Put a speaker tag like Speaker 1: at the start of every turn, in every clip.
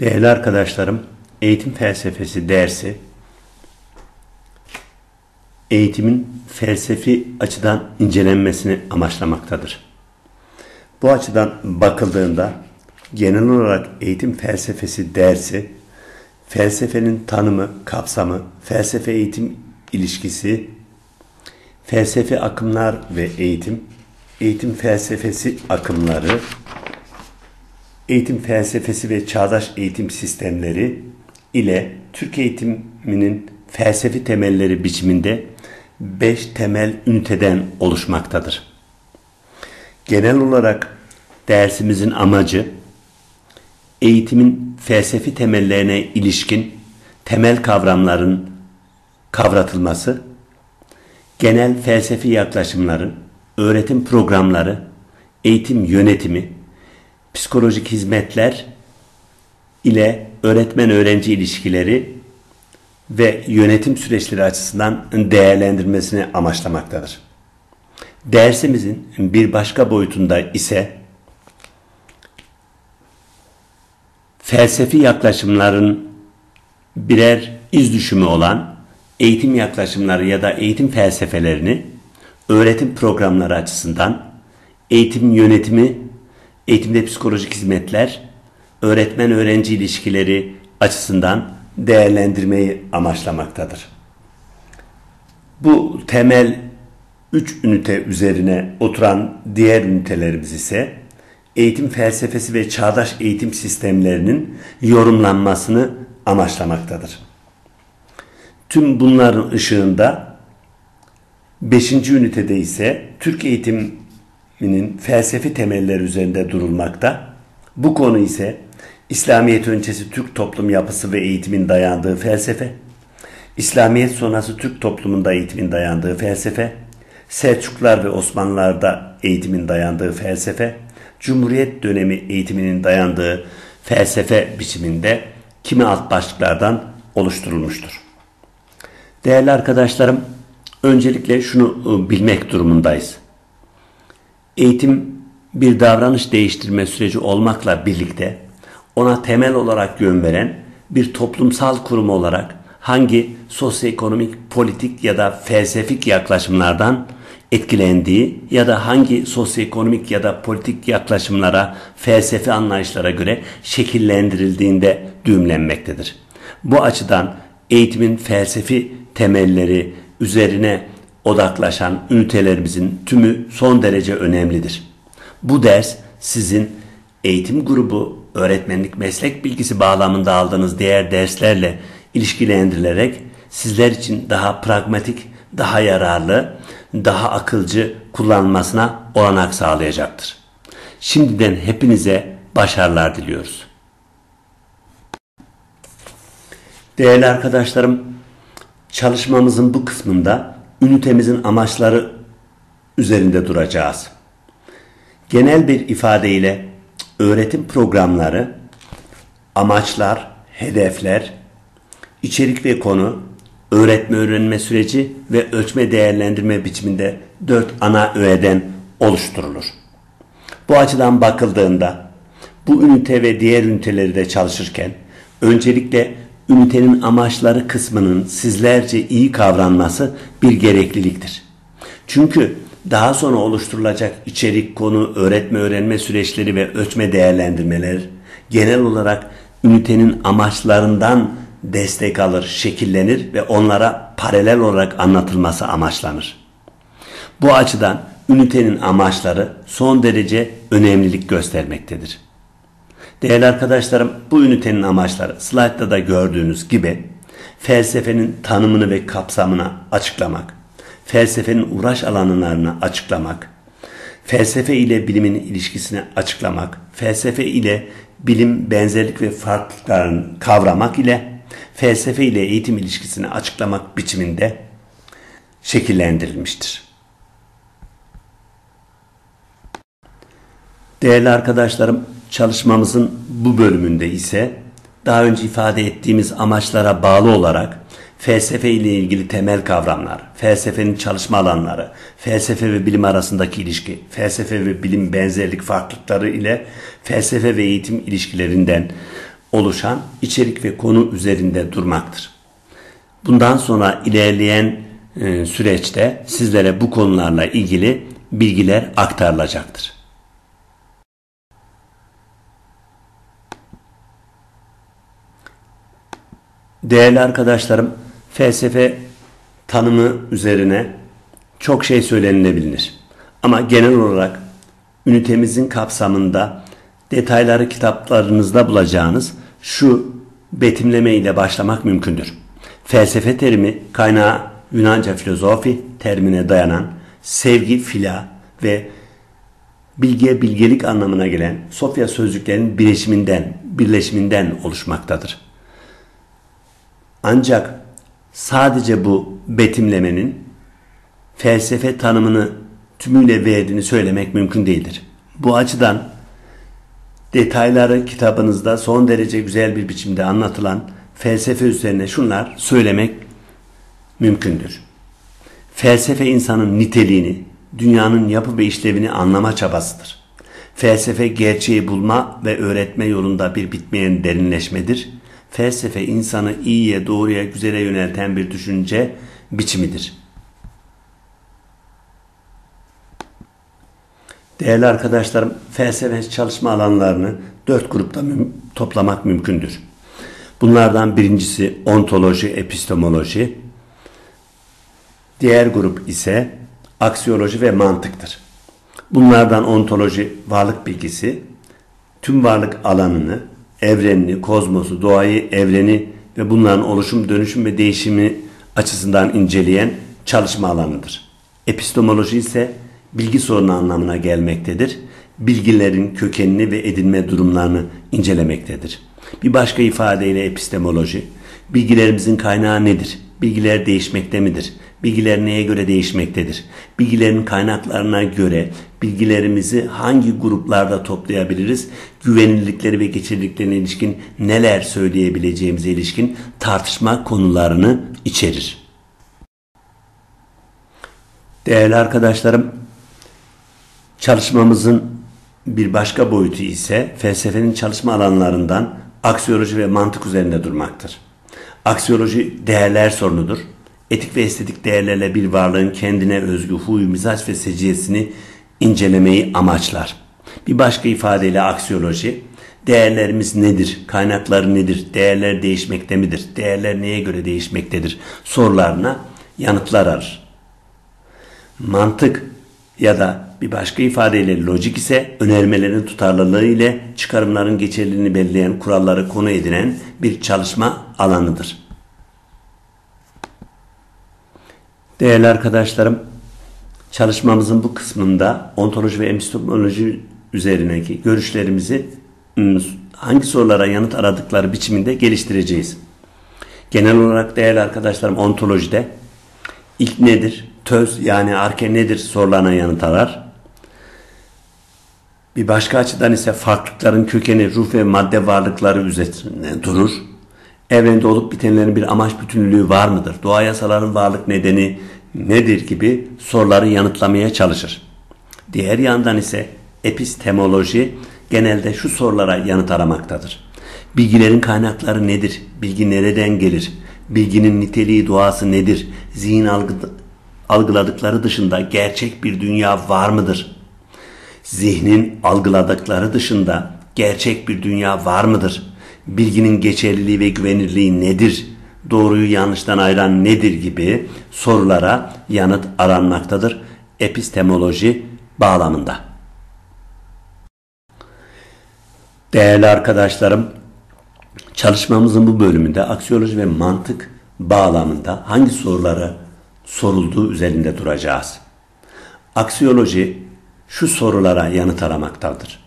Speaker 1: Değerli arkadaşlarım, eğitim felsefesi dersi eğitimin felsefi açıdan incelenmesini amaçlamaktadır. Bu açıdan bakıldığında genel olarak eğitim felsefesi dersi felsefenin tanımı, kapsamı, felsefe eğitim ilişkisi, felsefe akımlar ve eğitim, eğitim felsefesi akımları, eğitim felsefesi ve çağdaş eğitim sistemleri ile Türk eğitiminin felsefi temelleri biçiminde beş temel üniteden oluşmaktadır. Genel olarak dersimizin amacı eğitimin felsefi temellerine ilişkin temel kavramların kavratılması, genel felsefi yaklaşımların, öğretim programları, eğitim yönetimi, psikolojik hizmetler ile öğretmen-öğrenci ilişkileri ve yönetim süreçleri açısından değerlendirmesini amaçlamaktadır. Dersimizin bir başka boyutunda ise felsefi yaklaşımların birer iz düşümü olan eğitim yaklaşımları ya da eğitim felsefelerini öğretim programları açısından eğitim yönetimi, eğitimde psikolojik hizmetler, öğretmen-öğrenci ilişkileri açısından değerlendirmeyi amaçlamaktadır. Bu temel 3 ünite üzerine oturan diğer ünitelerimiz ise eğitim felsefesi ve çağdaş eğitim sistemlerinin yorumlanmasını amaçlamaktadır. Tüm bunların ışığında 5. ünitede ise Türk eğitiminin felsefi temelleri üzerinde durulmakta. Bu konu ise İslamiyet öncesi Türk toplum yapısı ve eğitimin dayandığı felsefe, İslamiyet sonrası Türk toplumunda eğitimin dayandığı felsefe, Selçuklar ve Osmanlılar'da eğitimin dayandığı felsefe, Cumhuriyet dönemi eğitiminin dayandığı felsefe biçiminde kimi alt başlıklardan oluşturulmuştur. Değerli arkadaşlarım, öncelikle şunu ıı, bilmek durumundayız. Eğitim bir davranış değiştirme süreci olmakla birlikte ona temel olarak yön veren bir toplumsal kurum olarak hangi sosyoekonomik, politik ya da felsefik yaklaşımlardan etkilendiği ya da hangi sosyoekonomik ya da politik yaklaşımlara, felsefi anlayışlara göre şekillendirildiğinde düğümlenmektedir. Bu açıdan eğitimin felsefi temelleri üzerine odaklaşan ünitelerimizin tümü son derece önemlidir. Bu ders sizin eğitim grubu, öğretmenlik meslek bilgisi bağlamında aldığınız diğer derslerle ilişkilendirilerek sizler için daha pragmatik, daha yararlı, daha akılcı kullanılmasına olanak sağlayacaktır. Şimdiden hepinize başarılar diliyoruz. Değerli arkadaşlarım, çalışmamızın bu kısmında ünitemizin amaçları üzerinde duracağız. Genel bir ifadeyle öğretim programları, amaçlar, hedefler, içerik ve konu, öğretme öğrenme süreci ve ölçme değerlendirme biçiminde dört ana öğeden oluşturulur. Bu açıdan bakıldığında bu ünite ve diğer üniteleri de çalışırken öncelikle ünitenin amaçları kısmının sizlerce iyi kavranması bir gerekliliktir. Çünkü daha sonra oluşturulacak içerik, konu, öğretme öğrenme süreçleri ve ölçme değerlendirmeler genel olarak ünitenin amaçlarından destek alır, şekillenir ve onlara paralel olarak anlatılması amaçlanır. Bu açıdan ünitenin amaçları son derece önemlilik göstermektedir. Değerli arkadaşlarım bu ünitenin amaçları slaytta da gördüğünüz gibi felsefenin tanımını ve kapsamını açıklamak, felsefenin uğraş alanlarını açıklamak, felsefe ile bilimin ilişkisini açıklamak, felsefe ile bilim benzerlik ve farklılıklarını kavramak ile felsefe ile eğitim ilişkisini açıklamak biçiminde şekillendirilmiştir. Değerli arkadaşlarım, çalışmamızın bu bölümünde ise daha önce ifade ettiğimiz amaçlara bağlı olarak felsefe ile ilgili temel kavramlar, felsefenin çalışma alanları, felsefe ve bilim arasındaki ilişki, felsefe ve bilim benzerlik farklılıkları ile felsefe ve eğitim ilişkilerinden oluşan içerik ve konu üzerinde durmaktır. Bundan sonra ilerleyen e, süreçte sizlere bu konularla ilgili bilgiler aktarılacaktır. Değerli arkadaşlarım, felsefe tanımı üzerine çok şey söylenilebilir. Ama genel olarak ünitemizin kapsamında detayları kitaplarınızda bulacağınız şu betimleme ile başlamak mümkündür. Felsefe terimi kaynağı Yunanca filozofi terimine dayanan sevgi, fila ve bilgiye bilgelik anlamına gelen Sofya sözcüklerinin birleşiminden, birleşiminden oluşmaktadır. Ancak sadece bu betimlemenin felsefe tanımını tümüyle verdiğini söylemek mümkün değildir. Bu açıdan detayları kitabınızda son derece güzel bir biçimde anlatılan felsefe üzerine şunlar söylemek mümkündür. Felsefe insanın niteliğini, dünyanın yapı ve işlevini anlama çabasıdır. Felsefe gerçeği bulma ve öğretme yolunda bir bitmeyen derinleşmedir. Felsefe insanı iyiye, doğruya, güzele yönelten bir düşünce biçimidir. Değerli arkadaşlarım, felsefe çalışma alanlarını dört grupta mü toplamak mümkündür. Bunlardan birincisi ontoloji, epistemoloji. Diğer grup ise aksiyoloji ve mantıktır. Bunlardan ontoloji varlık bilgisi, tüm varlık alanını, evrenini, kozmosu, doğayı, evreni ve bunların oluşum, dönüşüm ve değişimi açısından inceleyen çalışma alanıdır. Epistemoloji ise bilgi sorunu anlamına gelmektedir. Bilgilerin kökenini ve edinme durumlarını incelemektedir. Bir başka ifadeyle epistemoloji, bilgilerimizin kaynağı nedir? Bilgiler değişmekte midir? Bilgiler neye göre değişmektedir? Bilgilerin kaynaklarına göre bilgilerimizi hangi gruplarda toplayabiliriz? Güvenilirlikleri ve geçerliliklerine ilişkin neler söyleyebileceğimize ilişkin tartışma konularını içerir. Değerli arkadaşlarım, çalışmamızın bir başka boyutu ise felsefenin çalışma alanlarından aksiyoloji ve mantık üzerinde durmaktır. Aksiyoloji değerler sorunudur. Etik ve estetik değerlerle bir varlığın kendine özgü huy, mizaç ve seciyesini incelemeyi amaçlar. Bir başka ifadeyle aksiyoloji, değerlerimiz nedir, kaynakları nedir, değerler değişmekte midir, değerler neye göre değişmektedir sorularına yanıtlar arar. Mantık ya da bir başka ifadeyle lojik ise önermelerin tutarlılığı ile çıkarımların geçerliliğini belirleyen kuralları konu edinen bir çalışma alanıdır. Değerli arkadaşlarım, çalışmamızın bu kısmında ontoloji ve epistemoloji üzerindeki görüşlerimizi ıı, hangi sorulara yanıt aradıkları biçiminde geliştireceğiz. Genel olarak değerli arkadaşlarım ontolojide ilk nedir, töz yani arke nedir sorularına yanıt arar. Bir başka açıdan ise farklılıkların kökeni ruh ve madde varlıkları üzerine durur. Evrende olup bitenlerin bir amaç bütünlüğü var mıdır? Doğa yasaların varlık nedeni nedir gibi soruları yanıtlamaya çalışır. Diğer yandan ise epistemoloji genelde şu sorulara yanıt aramaktadır. Bilgilerin kaynakları nedir? Bilgi nereden gelir? Bilginin niteliği, doğası nedir? Zihin algı, algıladıkları dışında gerçek bir dünya var mıdır? Zihnin algıladıkları dışında gerçek bir dünya var mıdır? Bilginin geçerliliği ve güvenirliği nedir? Doğruyu yanlıştan ayıran nedir gibi sorulara yanıt aranmaktadır epistemoloji bağlamında. Değerli arkadaşlarım, çalışmamızın bu bölümünde aksiyoloji ve mantık bağlamında hangi soruları sorulduğu üzerinde duracağız. Aksiyoloji şu sorulara yanıt aramaktadır.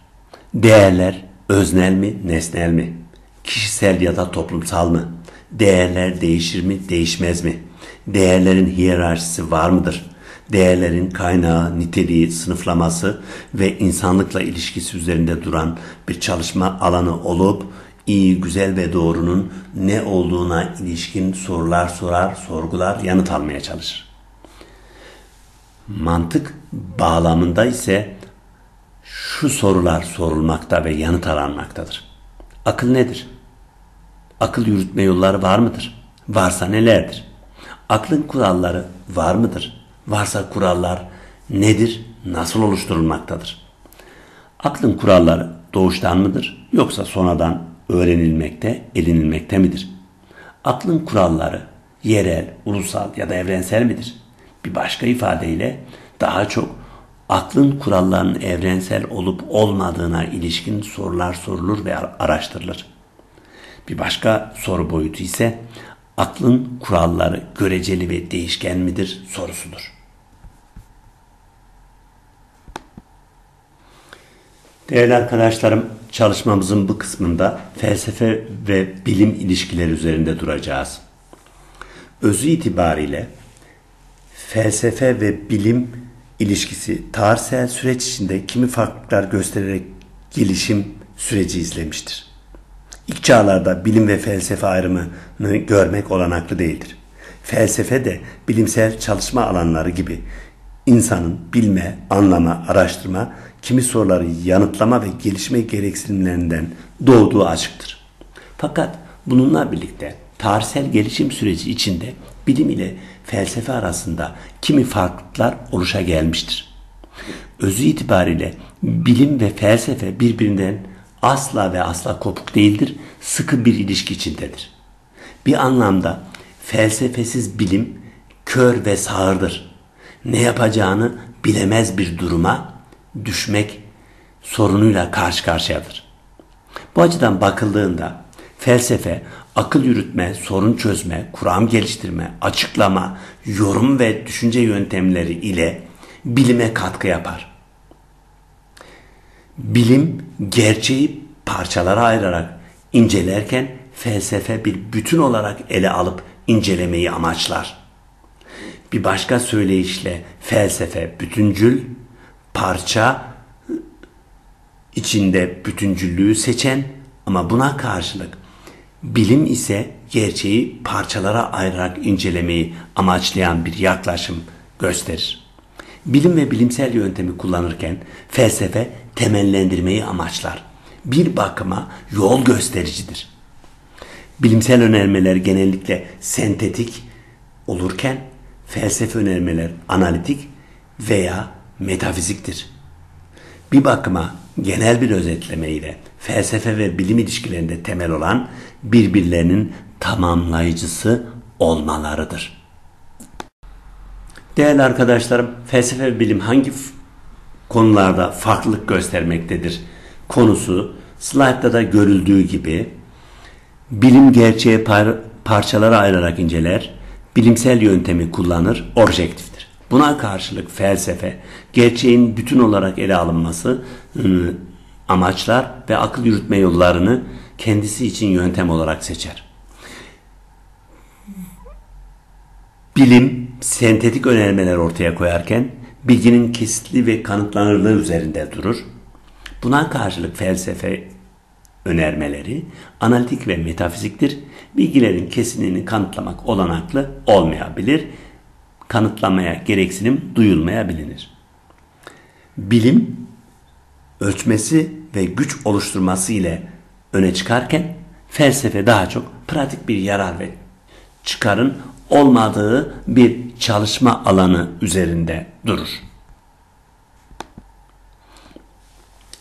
Speaker 1: Değerler öznel mi, nesnel mi? Kişisel ya da toplumsal mı? Değerler değişir mi, değişmez mi? Değerlerin hiyerarşisi var mıdır? Değerlerin kaynağı, niteliği, sınıflaması ve insanlıkla ilişkisi üzerinde duran bir çalışma alanı olup iyi, güzel ve doğrunun ne olduğuna ilişkin sorular sorar, sorgular, yanıt almaya çalışır. Mantık bağlamında ise şu sorular sorulmakta ve yanıt aranmaktadır. Akıl nedir? Akıl yürütme yolları var mıdır? Varsa nelerdir? Aklın kuralları var mıdır? Varsa kurallar nedir? Nasıl oluşturulmaktadır? Aklın kuralları doğuştan mıdır yoksa sonradan öğrenilmekte, edinilmekte midir? Aklın kuralları yerel, ulusal ya da evrensel midir? Bir başka ifadeyle daha çok aklın kurallarının evrensel olup olmadığına ilişkin sorular sorulur ve araştırılır. Bir başka soru boyutu ise aklın kuralları göreceli ve değişken midir sorusudur. Değerli arkadaşlarım, çalışmamızın bu kısmında felsefe ve bilim ilişkileri üzerinde duracağız. Özü itibariyle felsefe ve bilim ilişkisi tarihsel süreç içinde kimi farklılıklar göstererek gelişim süreci izlemiştir. İlk çağlarda bilim ve felsefe ayrımını görmek olanaklı değildir. Felsefe de bilimsel çalışma alanları gibi insanın bilme, anlama, araştırma, kimi soruları yanıtlama ve gelişme gereksinimlerinden doğduğu açıktır. Fakat bununla birlikte tarihsel gelişim süreci içinde bilim ile felsefe arasında kimi farklılıklar oluşa gelmiştir. Özü itibariyle bilim ve felsefe birbirinden asla ve asla kopuk değildir, sıkı bir ilişki içindedir. Bir anlamda felsefesiz bilim kör ve sağırdır. Ne yapacağını bilemez bir duruma düşmek sorunuyla karşı karşıyadır. Bu açıdan bakıldığında felsefe akıl yürütme, sorun çözme, kuram geliştirme, açıklama, yorum ve düşünce yöntemleri ile bilime katkı yapar. Bilim gerçeği parçalara ayırarak incelerken felsefe bir bütün olarak ele alıp incelemeyi amaçlar. Bir başka söyleyişle felsefe bütüncül, parça içinde bütüncüllüğü seçen ama buna karşılık bilim ise gerçeği parçalara ayırarak incelemeyi amaçlayan bir yaklaşım gösterir. Bilim ve bilimsel yöntemi kullanırken felsefe temellendirmeyi amaçlar. Bir bakıma yol göstericidir. Bilimsel önermeler genellikle sentetik olurken felsefe önermeler analitik veya metafiziktir. Bir bakıma genel bir özetlemeyle felsefe ve bilim ilişkilerinde temel olan birbirlerinin tamamlayıcısı olmalarıdır. Değerli arkadaşlarım, felsefe ve bilim hangi konularda farklılık göstermektedir? Konusu slaytta da görüldüğü gibi bilim gerçeğe par parçalara ayırarak inceler, bilimsel yöntemi kullanır, objektiftir. Buna karşılık felsefe gerçeğin bütün olarak ele alınması ıı, amaçlar ve akıl yürütme yollarını kendisi için yöntem olarak seçer. Bilim sentetik önermeler ortaya koyarken bilginin kesitli ve kanıtlanırlığı üzerinde durur. Buna karşılık felsefe önermeleri analitik ve metafiziktir. Bilgilerin kesinliğini kanıtlamak olanaklı olmayabilir. Kanıtlamaya gereksinim duyulmayabilir. Bilim ölçmesi ve güç oluşturması ile öne çıkarken felsefe daha çok pratik bir yarar ve çıkarın olmadığı bir çalışma alanı üzerinde durur.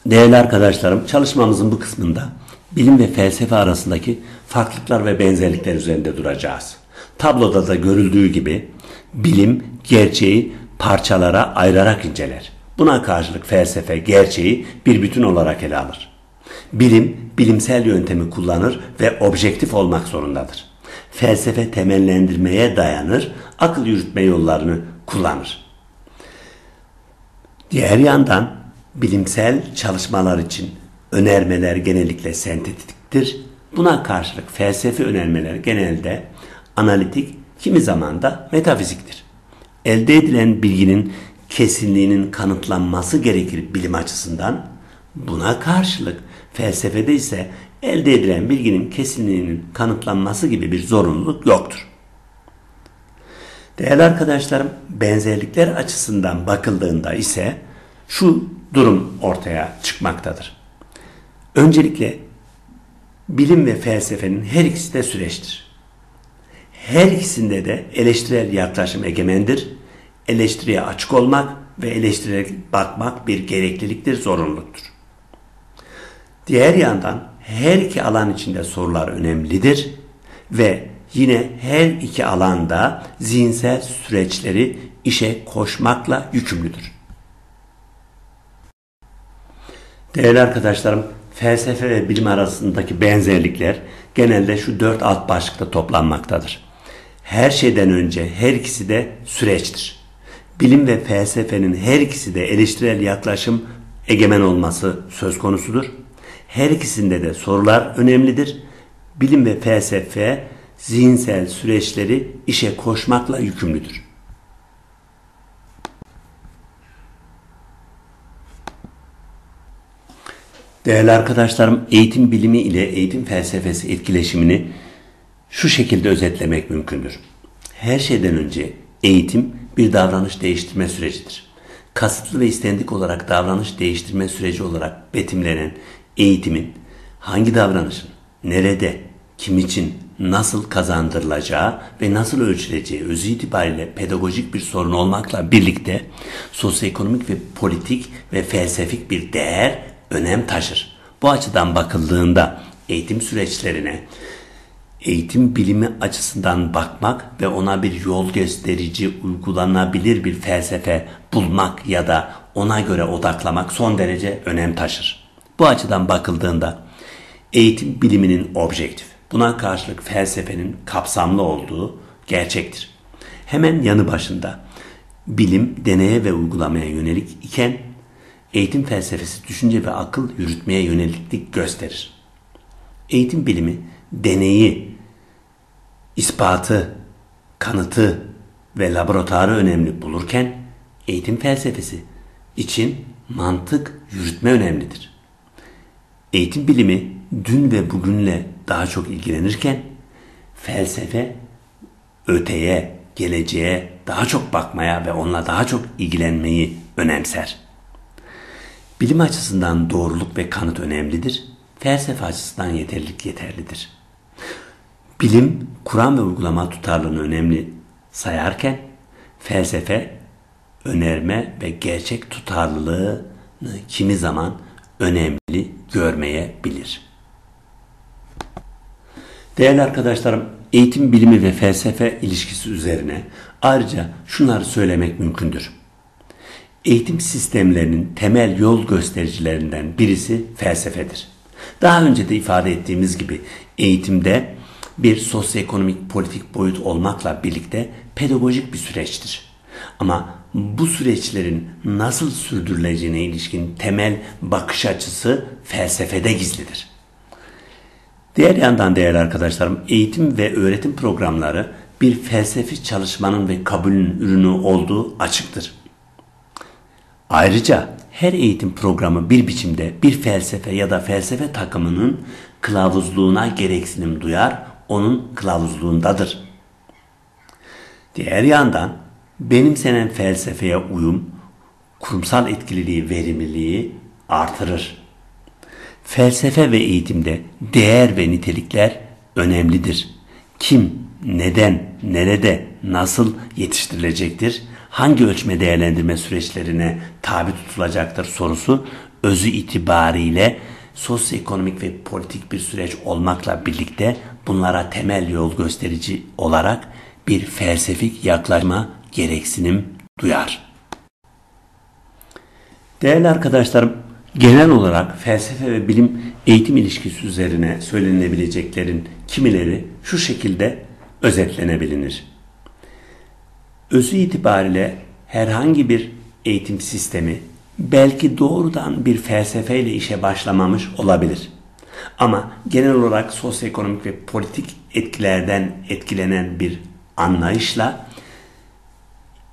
Speaker 1: Değerli arkadaşlarım, çalışmamızın bu kısmında bilim ve felsefe arasındaki farklılıklar ve benzerlikler üzerinde duracağız. Tabloda da görüldüğü gibi bilim gerçeği parçalara ayırarak inceler. Buna karşılık felsefe gerçeği bir bütün olarak ele alır. Bilim, bilimsel yöntemi kullanır ve objektif olmak zorundadır. Felsefe temellendirmeye dayanır, akıl yürütme yollarını kullanır. Diğer yandan bilimsel çalışmalar için önermeler genellikle sentetiktir. Buna karşılık felsefi önermeler genelde analitik, kimi zaman da metafiziktir. Elde edilen bilginin kesinliğinin kanıtlanması gerekir bilim açısından. Buna karşılık felsefede ise elde edilen bilginin kesinliğinin kanıtlanması gibi bir zorunluluk yoktur. Değerli arkadaşlarım, benzerlikler açısından bakıldığında ise şu durum ortaya çıkmaktadır. Öncelikle bilim ve felsefenin her ikisi de süreçtir. Her ikisinde de eleştirel yaklaşım egemendir. Eleştiriye açık olmak ve eleştirerek bakmak bir gerekliliktir, zorunluluktur. Diğer yandan her iki alan içinde sorular önemlidir ve yine her iki alanda zihinsel süreçleri işe koşmakla yükümlüdür. Değerli arkadaşlarım, felsefe ve bilim arasındaki benzerlikler genelde şu dört alt başlıkta toplanmaktadır. Her şeyden önce her ikisi de süreçtir. Bilim ve felsefenin her ikisi de eleştirel yaklaşım egemen olması söz konusudur. Her ikisinde de sorular önemlidir. Bilim ve felsefe zihinsel süreçleri işe koşmakla yükümlüdür. Değerli arkadaşlarım, eğitim bilimi ile eğitim felsefesi etkileşimini şu şekilde özetlemek mümkündür. Her şeyden önce eğitim bir davranış değiştirme sürecidir. Kasıtlı ve istendik olarak davranış değiştirme süreci olarak betimlenen eğitimin hangi davranışın, nerede, kim için, nasıl kazandırılacağı ve nasıl ölçüleceği özü itibariyle pedagojik bir sorun olmakla birlikte sosyoekonomik ve politik ve felsefik bir değer önem taşır. Bu açıdan bakıldığında eğitim süreçlerine eğitim bilimi açısından bakmak ve ona bir yol gösterici, uygulanabilir bir felsefe bulmak ya da ona göre odaklamak son derece önem taşır. Bu açıdan bakıldığında eğitim biliminin objektif, buna karşılık felsefenin kapsamlı olduğu gerçektir. Hemen yanı başında bilim deneye ve uygulamaya yönelik iken eğitim felsefesi düşünce ve akıl yürütmeye yöneliklik gösterir. Eğitim bilimi deneyi, ispatı, kanıtı ve laboratuvarı önemli bulurken eğitim felsefesi için mantık yürütme önemlidir. Eğitim bilimi dün ve bugünle daha çok ilgilenirken felsefe öteye, geleceğe daha çok bakmaya ve onunla daha çok ilgilenmeyi önemser. Bilim açısından doğruluk ve kanıt önemlidir. Felsefe açısından yeterlilik yeterlidir. Bilim, Kur'an ve uygulama tutarlılığını önemli sayarken felsefe önerme ve gerçek tutarlılığını kimi zaman önemli görmeyebilir. Değerli arkadaşlarım, eğitim bilimi ve felsefe ilişkisi üzerine ayrıca şunları söylemek mümkündür. Eğitim sistemlerinin temel yol göstericilerinden birisi felsefedir. Daha önce de ifade ettiğimiz gibi eğitimde bir sosyoekonomik politik boyut olmakla birlikte pedagojik bir süreçtir. Ama bu süreçlerin nasıl sürdürüleceğine ilişkin temel bakış açısı felsefede gizlidir. Diğer yandan değerli arkadaşlarım eğitim ve öğretim programları bir felsefi çalışmanın ve kabulün ürünü olduğu açıktır. Ayrıca her eğitim programı bir biçimde bir felsefe ya da felsefe takımının kılavuzluğuna gereksinim duyar, onun kılavuzluğundadır. Diğer yandan benimsenen felsefeye uyum, kurumsal etkililiği, verimliliği artırır. Felsefe ve eğitimde değer ve nitelikler önemlidir. Kim, neden, nerede, nasıl yetiştirilecektir? Hangi ölçme değerlendirme süreçlerine tabi tutulacaktır sorusu özü itibariyle sosyoekonomik ve politik bir süreç olmakla birlikte bunlara temel yol gösterici olarak bir felsefik yaklaşma gereksinim duyar. Değerli arkadaşlarım, genel olarak felsefe ve bilim eğitim ilişkisi üzerine söylenebileceklerin kimileri şu şekilde özetlenebilir. Özü itibariyle herhangi bir eğitim sistemi belki doğrudan bir felsefeyle işe başlamamış olabilir. Ama genel olarak sosyoekonomik ve politik etkilerden etkilenen bir anlayışla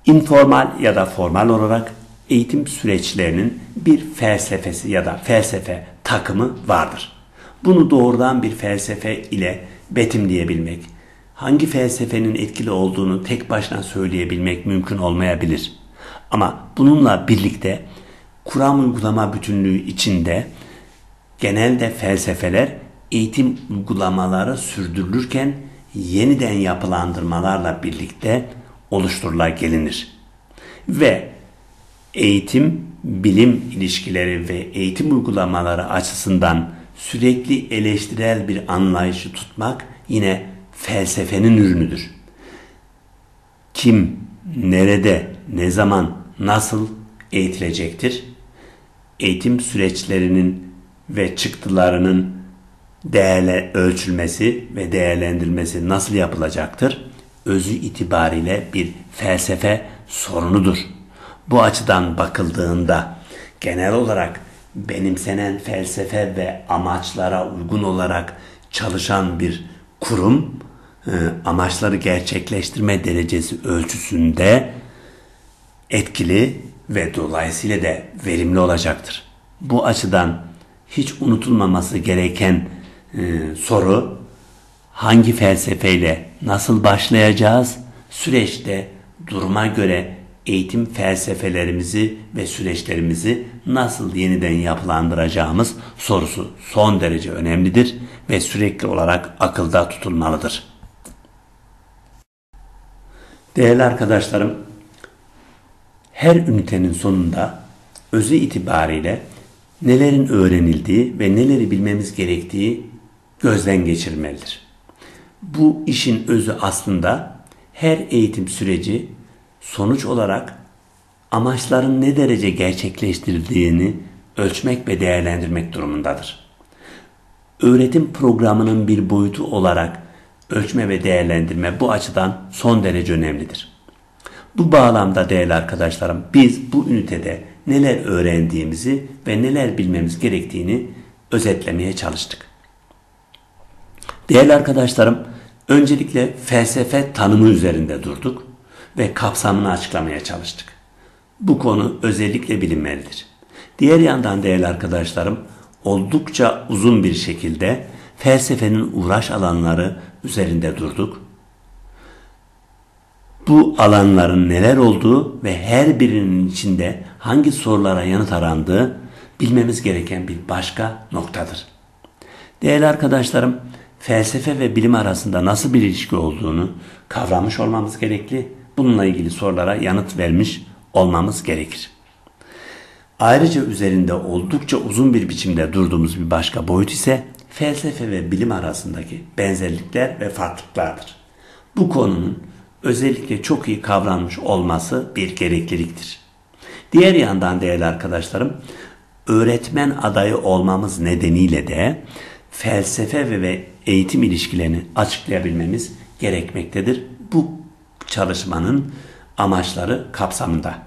Speaker 1: informal ya da formal olarak eğitim süreçlerinin bir felsefesi ya da felsefe takımı vardır. Bunu doğrudan bir felsefe ile betimleyebilmek, hangi felsefenin etkili olduğunu tek başına söyleyebilmek mümkün olmayabilir. Ama bununla birlikte Kur'an uygulama bütünlüğü içinde genelde felsefeler eğitim uygulamaları sürdürülürken yeniden yapılandırmalarla birlikte oluşturula gelinir. Ve eğitim, bilim ilişkileri ve eğitim uygulamaları açısından sürekli eleştirel bir anlayışı tutmak yine felsefenin ürünüdür. Kim, nerede, ne zaman, nasıl eğitilecektir? Eğitim süreçlerinin ve çıktılarının değerle ölçülmesi ve değerlendirilmesi nasıl yapılacaktır? Özü itibariyle bir felsefe sorunudur. Bu açıdan bakıldığında genel olarak benimsenen felsefe ve amaçlara uygun olarak çalışan bir kurum e, amaçları gerçekleştirme derecesi ölçüsünde etkili ve dolayısıyla da verimli olacaktır. Bu açıdan hiç unutulmaması gereken e, soru hangi felsefeyle nasıl başlayacağız? Süreçte duruma göre eğitim felsefelerimizi ve süreçlerimizi nasıl yeniden yapılandıracağımız sorusu son derece önemlidir ve sürekli olarak akılda tutulmalıdır. Değerli arkadaşlarım, her ünitenin sonunda özü itibariyle nelerin öğrenildiği ve neleri bilmemiz gerektiği gözden geçirmelidir. Bu işin özü aslında her eğitim süreci sonuç olarak amaçların ne derece gerçekleştirildiğini ölçmek ve değerlendirmek durumundadır. Öğretim programının bir boyutu olarak ölçme ve değerlendirme bu açıdan son derece önemlidir. Bu bağlamda değerli arkadaşlarım biz bu ünitede neler öğrendiğimizi ve neler bilmemiz gerektiğini özetlemeye çalıştık. Değerli arkadaşlarım öncelikle felsefe tanımı üzerinde durduk ve kapsamını açıklamaya çalıştık. Bu konu özellikle bilinmelidir. Diğer yandan değerli arkadaşlarım oldukça uzun bir şekilde felsefenin uğraş alanları üzerinde durduk. Bu alanların neler olduğu ve her birinin içinde hangi sorulara yanıt arandığı bilmemiz gereken bir başka noktadır. Değerli arkadaşlarım, felsefe ve bilim arasında nasıl bir ilişki olduğunu kavramış olmamız gerekli. Bununla ilgili sorulara yanıt vermiş olmamız gerekir. Ayrıca üzerinde oldukça uzun bir biçimde durduğumuz bir başka boyut ise felsefe ve bilim arasındaki benzerlikler ve farklılıklardır. Bu konunun özellikle çok iyi kavranmış olması bir gerekliliktir. Diğer yandan değerli arkadaşlarım, öğretmen adayı olmamız nedeniyle de felsefe ve eğitim ilişkilerini açıklayabilmemiz gerekmektedir. Bu çalışmanın amaçları kapsamında.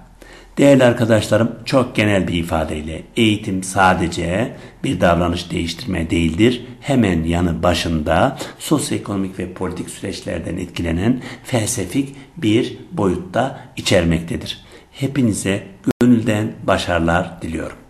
Speaker 1: Değerli arkadaşlarım çok genel bir ifadeyle eğitim sadece bir davranış değiştirme değildir. Hemen yanı başında sosyoekonomik ve politik süreçlerden etkilenen felsefik bir boyutta içermektedir. Hepinize gönülden başarılar diliyorum.